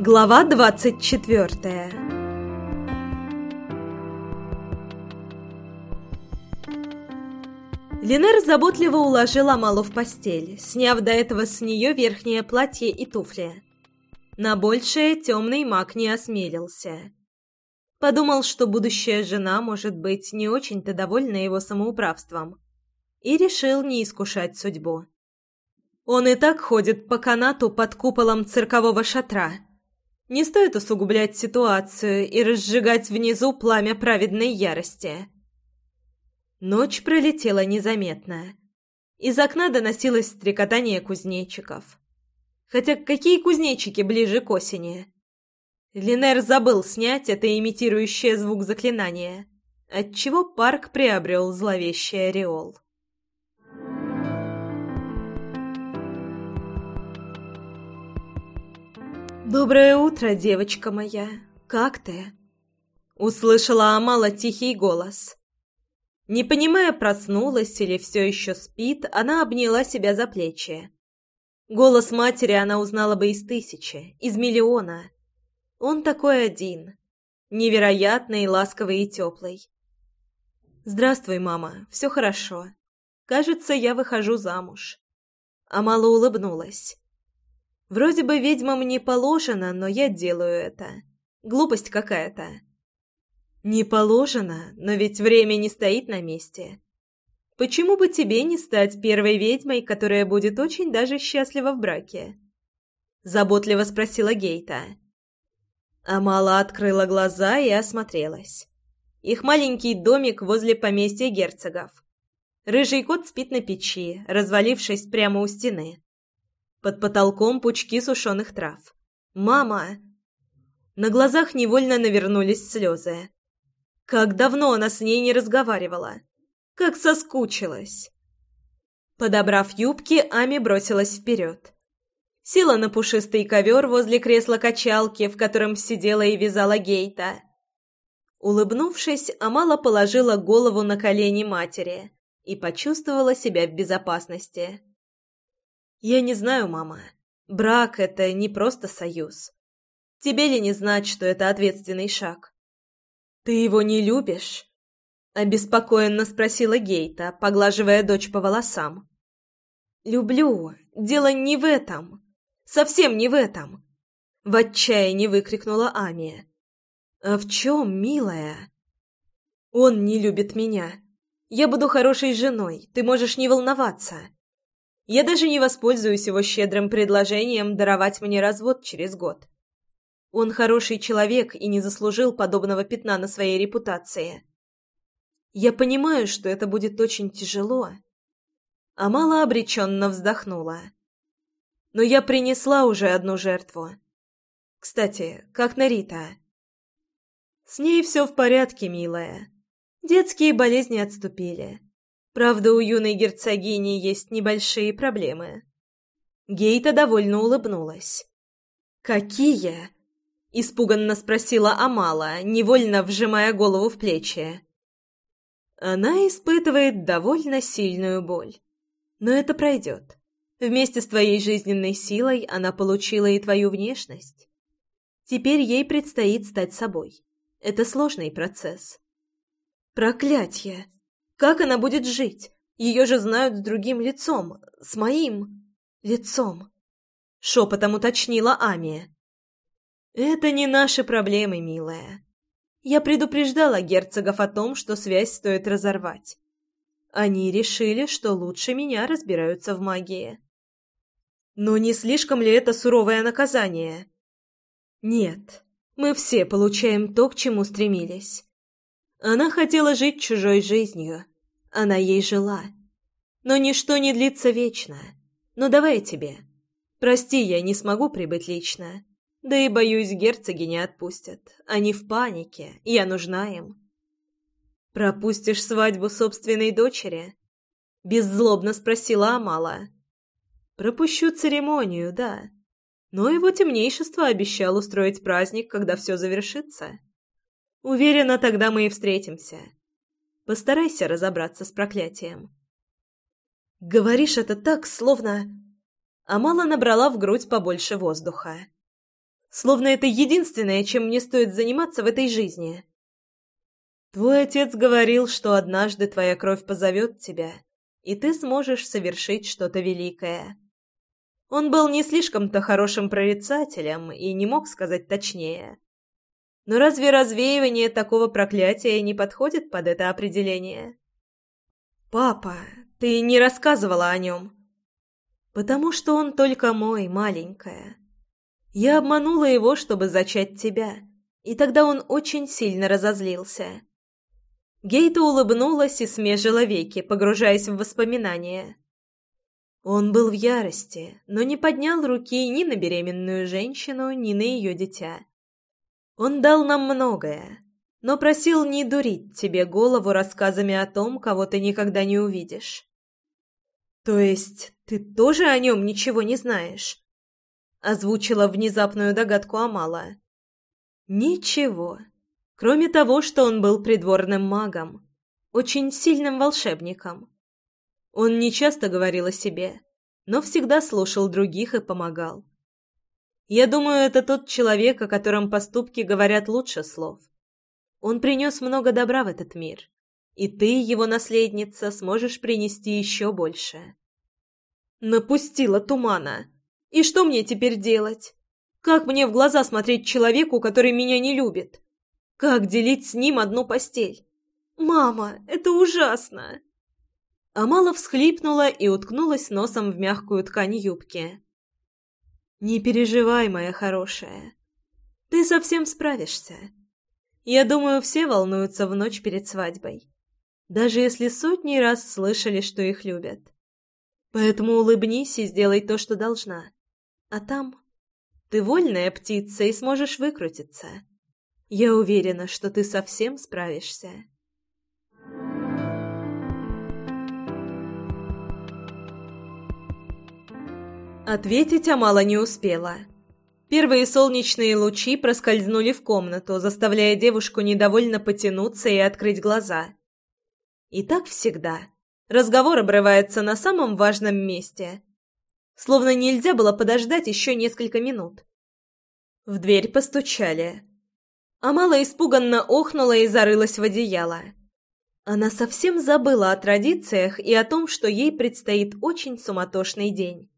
Глава двадцать четвертая Ленер заботливо уложила Малу в постель, сняв до этого с нее верхнее платье и туфли. На большее темный маг не осмелился. Подумал, что будущая жена может быть не очень-то довольна его самоуправством, и решил не искушать судьбу. Он и так ходит по канату под куполом циркового шатра. Не стоит усугублять ситуацию и разжигать внизу пламя праведной ярости. Ночь пролетела незаметно. Из окна доносилось стрекотание кузнечиков. Хотя какие кузнечики ближе к осени? Линер забыл снять это имитирующее звук заклинание, отчего парк приобрел зловещий ореол. «Доброе утро, девочка моя! Как ты?» Услышала Амала тихий голос. Не понимая, проснулась или все еще спит, она обняла себя за плечи. Голос матери она узнала бы из тысячи, из миллиона. Он такой один. Невероятный, ласковый и теплый. «Здравствуй, мама. Все хорошо. Кажется, я выхожу замуж». Амала улыбнулась. «Вроде бы ведьмам не положено, но я делаю это. Глупость какая-то». «Не положено, но ведь время не стоит на месте. Почему бы тебе не стать первой ведьмой, которая будет очень даже счастлива в браке?» Заботливо спросила Гейта. Амала открыла глаза и осмотрелась. Их маленький домик возле поместья герцогов. Рыжий кот спит на печи, развалившись прямо у стены. Под потолком пучки сушеных трав. «Мама!» На глазах невольно навернулись слезы. Как давно она с ней не разговаривала. Как соскучилась. Подобрав юбки, Ами бросилась вперед. Села на пушистый ковер возле кресла-качалки, в котором сидела и вязала Гейта. Улыбнувшись, Амала положила голову на колени матери и почувствовала себя в безопасности. «Я не знаю, мама. Брак — это не просто союз. Тебе ли не знать, что это ответственный шаг?» «Ты его не любишь?» — обеспокоенно спросила Гейта, поглаживая дочь по волосам. «Люблю. Дело не в этом. Совсем не в этом!» — в отчаянии выкрикнула Амия. «А в чем, милая?» «Он не любит меня. Я буду хорошей женой, ты можешь не волноваться. Я даже не воспользуюсь его щедрым предложением даровать мне развод через год. Он хороший человек и не заслужил подобного пятна на своей репутации. Я понимаю, что это будет очень тяжело. Амала обреченно вздохнула. Но я принесла уже одну жертву. Кстати, как Нарита? С ней все в порядке, милая. Детские болезни отступили. Правда, у юной герцогини есть небольшие проблемы. Гейта довольно улыбнулась. «Какие?» — испуганно спросила Амала, невольно вжимая голову в плечи. Она испытывает довольно сильную боль. Но это пройдет. Вместе с твоей жизненной силой она получила и твою внешность. Теперь ей предстоит стать собой. Это сложный процесс. Проклятье! Как она будет жить? Ее же знают с другим лицом, с моим лицом. Шепотом уточнила Амия. «Это не наши проблемы, милая. Я предупреждала герцогов о том, что связь стоит разорвать. Они решили, что лучше меня разбираются в магии. Но не слишком ли это суровое наказание? Нет, мы все получаем то, к чему стремились. Она хотела жить чужой жизнью. Она ей жила. Но ничто не длится вечно. Но давай тебе. Прости, я не смогу прибыть лично. Да и, боюсь, герцоги не отпустят. Они в панике, я нужна им. «Пропустишь свадьбу собственной дочери?» — беззлобно спросила Амала. «Пропущу церемонию, да. Но его темнейшество обещал устроить праздник, когда все завершится. Уверена, тогда мы и встретимся. Постарайся разобраться с проклятием». «Говоришь это так, словно...» Амала набрала в грудь побольше воздуха. Словно это единственное, чем мне стоит заниматься в этой жизни. Твой отец говорил, что однажды твоя кровь позовет тебя, и ты сможешь совершить что-то великое. Он был не слишком-то хорошим прорицателем и не мог сказать точнее. Но разве развеивание такого проклятия не подходит под это определение? «Папа, ты не рассказывала о нем». «Потому что он только мой, маленькая. Я обманула его, чтобы зачать тебя, и тогда он очень сильно разозлился». Гейта улыбнулась и смежила веки, погружаясь в воспоминания. Он был в ярости, но не поднял руки ни на беременную женщину, ни на ее дитя. Он дал нам многое, но просил не дурить тебе голову рассказами о том, кого ты никогда не увидишь. То есть ты тоже о нем ничего не знаешь? Озвучила внезапную догадку Амала. Ничего, кроме того, что он был придворным магом, очень сильным волшебником. Он не часто говорил о себе, но всегда слушал других и помогал. Я думаю, это тот человек, о котором поступки говорят лучше слов. Он принес много добра в этот мир, и ты, его наследница, сможешь принести еще больше. Напустила тумана. И что мне теперь делать? Как мне в глаза смотреть человеку, который меня не любит? Как делить с ним одну постель? Мама, это ужасно. Амала всхлипнула и уткнулась носом в мягкую ткань юбки. «Не переживай, моя хорошая. Ты совсем справишься. Я думаю, все волнуются в ночь перед свадьбой, даже если сотни раз слышали, что их любят. Поэтому улыбнись и сделай то, что должна. А там ты вольная птица и сможешь выкрутиться. Я уверена, что ты совсем справишься». Ответить Амала не успела. Первые солнечные лучи проскользнули в комнату, заставляя девушку недовольно потянуться и открыть глаза. И так всегда. Разговор обрывается на самом важном месте. Словно нельзя было подождать еще несколько минут. В дверь постучали. Амала испуганно охнула и зарылась в одеяло. Она совсем забыла о традициях и о том, что ей предстоит очень суматошный день.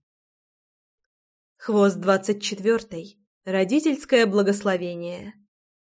Хвост двадцать четвертый. Родительское благословение.